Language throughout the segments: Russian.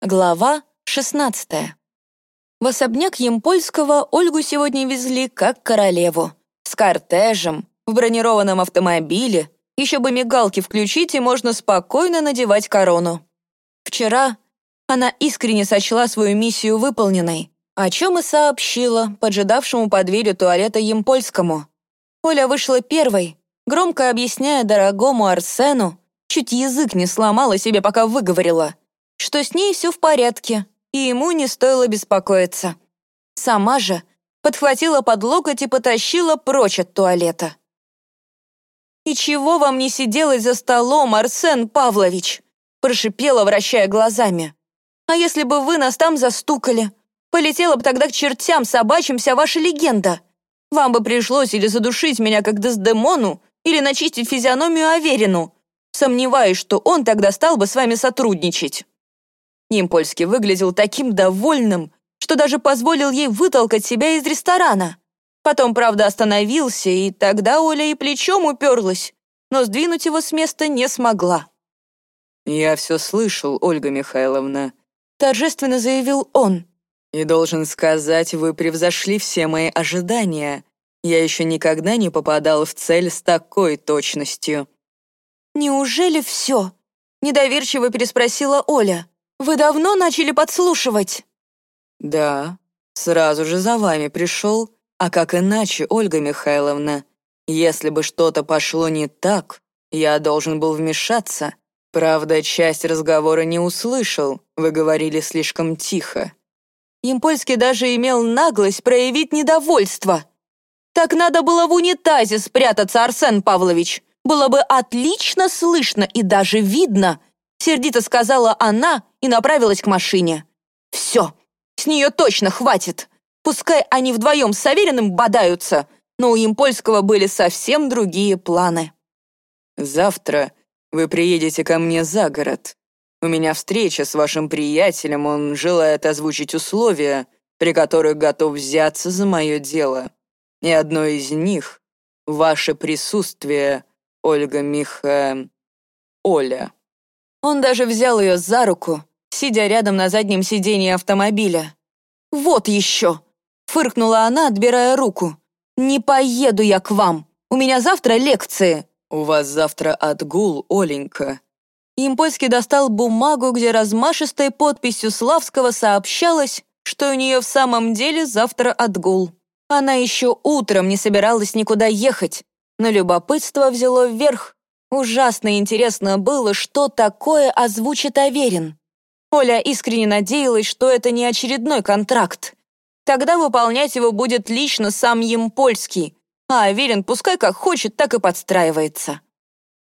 Глава 16. В особняк Емпольского Ольгу сегодня везли как королеву. С кортежем, в бронированном автомобиле. Еще бы мигалки включить, и можно спокойно надевать корону. Вчера она искренне сочла свою миссию выполненной, о чем и сообщила поджидавшему под дверью туалета Емпольскому. Оля вышла первой, громко объясняя дорогому Арсену, чуть язык не сломала себе, пока выговорила — что с ней все в порядке, и ему не стоило беспокоиться. Сама же подхватила под локоть и потащила прочь от туалета. «И чего вам не сиделось за столом, Арсен Павлович?» прошипела, вращая глазами. «А если бы вы нас там застукали? Полетела бы тогда к чертям собачьим вся ваша легенда. Вам бы пришлось или задушить меня как Дездемону, или начистить физиономию Аверину. Сомневаюсь, что он тогда стал бы с вами сотрудничать». Нимпольский выглядел таким довольным, что даже позволил ей вытолкать себя из ресторана. Потом, правда, остановился, и тогда Оля и плечом уперлась, но сдвинуть его с места не смогла. «Я все слышал, Ольга Михайловна», — торжественно заявил он. «И должен сказать, вы превзошли все мои ожидания. Я еще никогда не попадал в цель с такой точностью». «Неужели все?» — недоверчиво переспросила Оля. Вы давно начали подслушивать?» «Да, сразу же за вами пришел. А как иначе, Ольга Михайловна? Если бы что-то пошло не так, я должен был вмешаться. Правда, часть разговора не услышал, вы говорили слишком тихо». Импольский даже имел наглость проявить недовольство. «Так надо было в унитазе спрятаться, Арсен Павлович. Было бы отлично слышно и даже видно», Сердито сказала она и направилась к машине. «Все, с нее точно хватит. Пускай они вдвоем с Савериным бодаются, но у Импольского были совсем другие планы». «Завтра вы приедете ко мне за город. У меня встреча с вашим приятелем, он желает озвучить условия, при которых готов взяться за мое дело. И одно из них — ваше присутствие, Ольга Миха... Оля». Он даже взял ее за руку, сидя рядом на заднем сидении автомобиля. «Вот еще!» — фыркнула она, отбирая руку. «Не поеду я к вам. У меня завтра лекции». «У вас завтра отгул, Оленька». Импольский достал бумагу, где размашистой подписью Славского сообщалось, что у нее в самом деле завтра отгул. Она еще утром не собиралась никуда ехать, но любопытство взяло вверх. Ужасно интересно было, что такое озвучит Аверин. Оля искренне надеялась, что это не очередной контракт. Тогда выполнять его будет лично сам Емпольский, а Аверин пускай как хочет, так и подстраивается.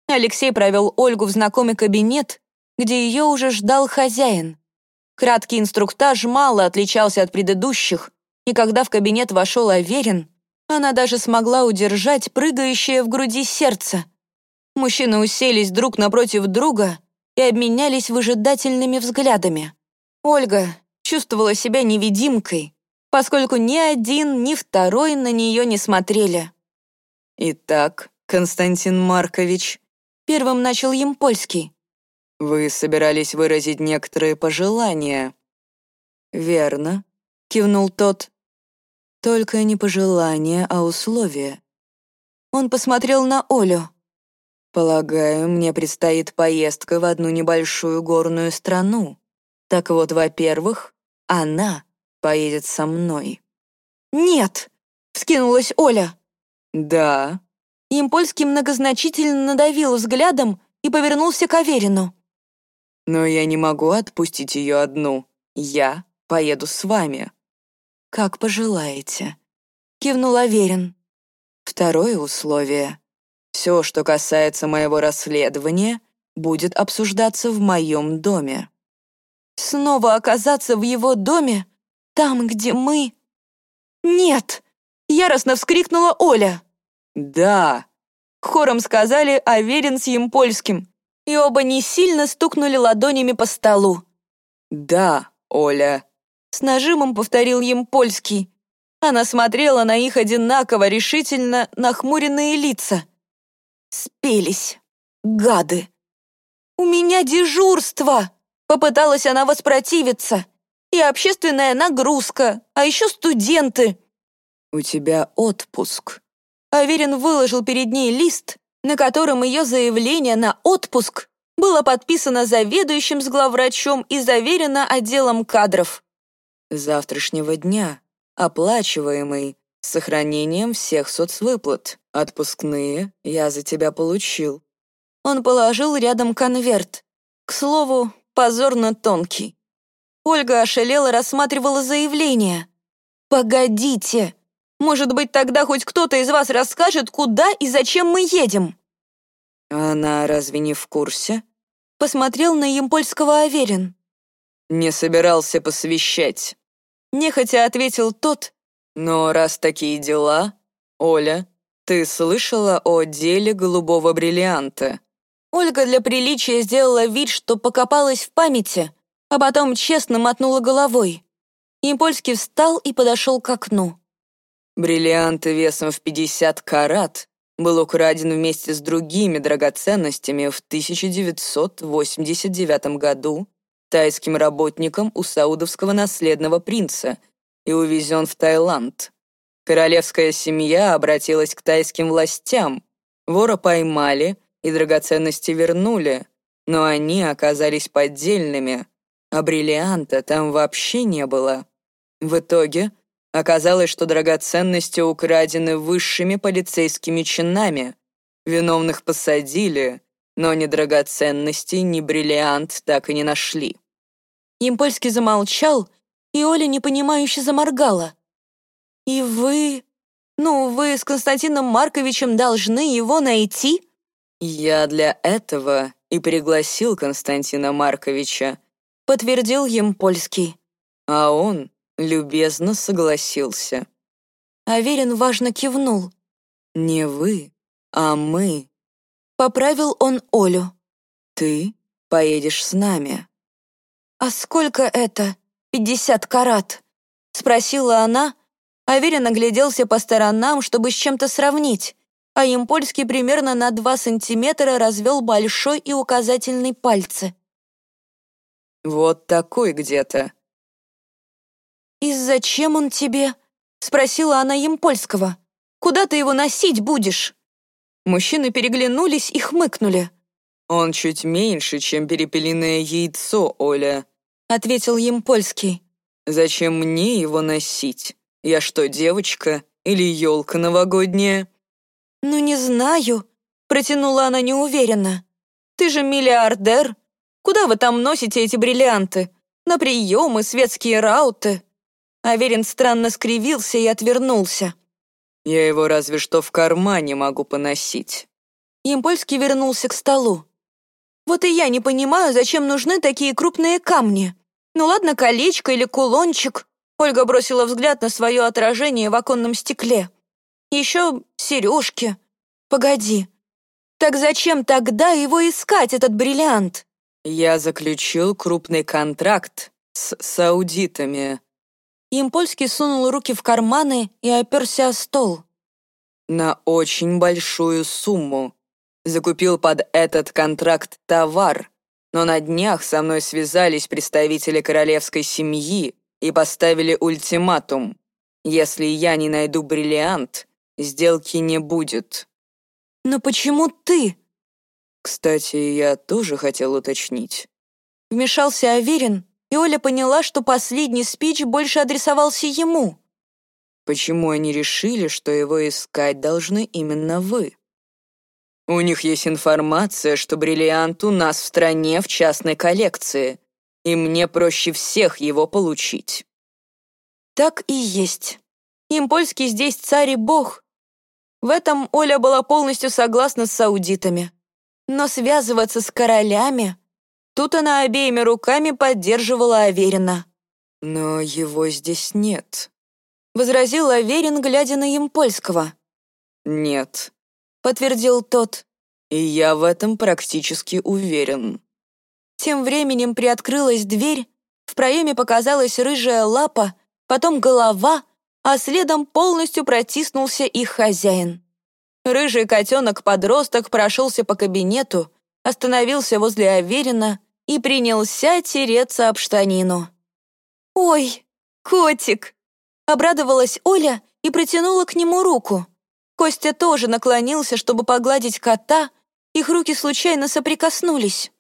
Алексей провел Ольгу в знакомый кабинет, где ее уже ждал хозяин. Краткий инструктаж мало отличался от предыдущих, и когда в кабинет вошел Аверин, она даже смогла удержать прыгающее в груди сердце — Мужчины уселись друг напротив друга и обменялись выжидательными взглядами. Ольга чувствовала себя невидимкой, поскольку ни один, ни второй на нее не смотрели. «Итак, Константин Маркович», — первым начал Емпольский, «вы собирались выразить некоторые пожелания». «Верно», — кивнул тот. «Только не пожелания, а условия». Он посмотрел на Олю. Полагаю, мне предстоит поездка в одну небольшую горную страну. Так вот, во-первых, она поедет со мной. «Нет!» — вскинулась Оля. «Да». Импольский многозначительно надавил взглядом и повернулся к Аверину. «Но я не могу отпустить ее одну. Я поеду с вами». «Как пожелаете», — кивнул Аверин. Второе условие. Все, что касается моего расследования, будет обсуждаться в моем доме». «Снова оказаться в его доме? Там, где мы...» «Нет!» — яростно вскрикнула Оля. «Да!» — хором сказали Аверин с Емпольским, и оба не сильно стукнули ладонями по столу. «Да, Оля!» — с нажимом повторил Емпольский. Она смотрела на их одинаково решительно нахмуренные лица. Спелись, гады. «У меня дежурство!» Попыталась она воспротивиться. И общественная нагрузка, а еще студенты. «У тебя отпуск». Аверин выложил перед ней лист, на котором ее заявление на отпуск было подписано заведующим с главврачом и заверено отделом кадров. «Завтрашнего дня, оплачиваемый, с сохранением всех соцвыплат. Отпускные я за тебя получил». Он положил рядом конверт. К слову, позорно тонкий. Ольга ошалела рассматривала заявление. «Погодите! Может быть, тогда хоть кто-то из вас расскажет, куда и зачем мы едем?» «Она разве не в курсе?» Посмотрел на Емпольского Аверин. «Не собирался посвящать». Нехотя ответил тот. «Но раз такие дела, Оля, ты слышала о деле голубого бриллианта?» Ольга для приличия сделала вид, что покопалась в памяти, а потом честно мотнула головой. Импольский встал и подошел к окну. Бриллиант весом в 50 карат был украден вместе с другими драгоценностями в 1989 году тайским работником у саудовского наследного принца и увезен в Таиланд. Королевская семья обратилась к тайским властям. Вора поймали — и драгоценности вернули, но они оказались поддельными, а бриллианта там вообще не было. В итоге оказалось, что драгоценности украдены высшими полицейскими чинами. Виновных посадили, но ни драгоценности, ни бриллиант так и не нашли. Импольский замолчал, и Оля непонимающе заморгала. «И вы... Ну, вы с Константином Марковичем должны его найти?» «Я для этого и пригласил Константина Марковича», подтвердил им польский. А он любезно согласился. Аверин важно кивнул. «Не вы, а мы». Поправил он Олю. «Ты поедешь с нами». «А сколько это? Пятьдесят карат?» Спросила она. Аверин огляделся по сторонам, чтобы с чем-то сравнить а Емпольский примерно на два сантиметра развел большой и указательный пальцы. «Вот такой где-то». «И зачем он тебе?» — спросила она Емпольского. «Куда ты его носить будешь?» Мужчины переглянулись и хмыкнули. «Он чуть меньше, чем перепелиное яйцо, Оля», — ответил Емпольский. «Зачем мне его носить? Я что, девочка или елка новогодняя?» «Ну, не знаю», — протянула она неуверенно. «Ты же миллиардер. Куда вы там носите эти бриллианты? На приемы, светские рауты?» Аверин странно скривился и отвернулся. «Я его разве что в кармане могу поносить». Импольский вернулся к столу. «Вот и я не понимаю, зачем нужны такие крупные камни. Ну ладно, колечко или кулончик». Ольга бросила взгляд на свое отражение в оконном стекле. Еще сережки. Погоди. Так зачем тогда его искать, этот бриллиант? Я заключил крупный контракт с саудитами. Импольский сунул руки в карманы и оперся о стол. На очень большую сумму. Закупил под этот контракт товар, но на днях со мной связались представители королевской семьи и поставили ультиматум. Если я не найду бриллиант, Сделки не будет. Но почему ты? Кстати, я тоже хотел уточнить. Вмешался Аверин, и Оля поняла, что последний спич больше адресовался ему. Почему они решили, что его искать должны именно вы? У них есть информация, что бриллиант у нас в стране в частной коллекции, и мне проще всех его получить. Так и есть. Им польский здесь царь и бог, в этом Оля была полностью согласна с саудитами. Но связываться с королями... Тут она обеими руками поддерживала Аверина. «Но его здесь нет», — возразил Аверин, глядя на Емпольского. «Нет», — подтвердил тот. «И я в этом практически уверен». Тем временем приоткрылась дверь, в проеме показалась рыжая лапа, потом голова, а следом полностью протиснулся их хозяин. Рыжий котенок-подросток прошелся по кабинету, остановился возле Аверина и принялся тереться об штанину. «Ой, котик!» — обрадовалась Оля и протянула к нему руку. Костя тоже наклонился, чтобы погладить кота, их руки случайно соприкоснулись.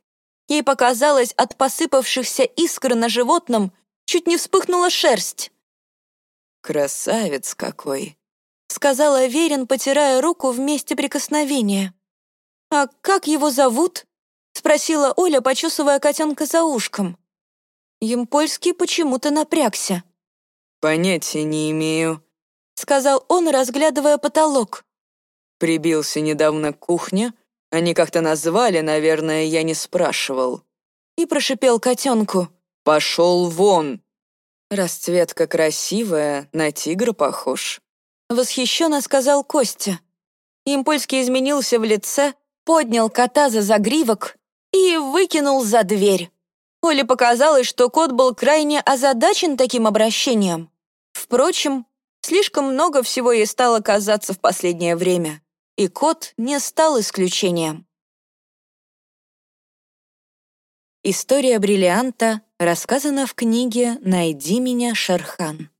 Ей показалось, от посыпавшихся искр на животном чуть не вспыхнула шерсть. «Красавец какой!» — сказала Верин, потирая руку в месте прикосновения. «А как его зовут?» — спросила Оля, почесывая котенка за ушком. Емпольский почему-то напрягся. «Понятия не имею», — сказал он, разглядывая потолок. «Прибился недавно к кухне. Они как-то назвали, наверное, я не спрашивал». И прошипел котенку. «Пошел вон!» «Расцветка красивая, на тигра похож», — восхищенно сказал Костя. Импольский изменился в лице, поднял кота за загривок и выкинул за дверь. Оле показалось, что кот был крайне озадачен таким обращением. Впрочем, Слишком много всего ей стало казаться в последнее время, и кот не стал исключением. История бриллианта рассказана в книге «Найди меня, Шерхан».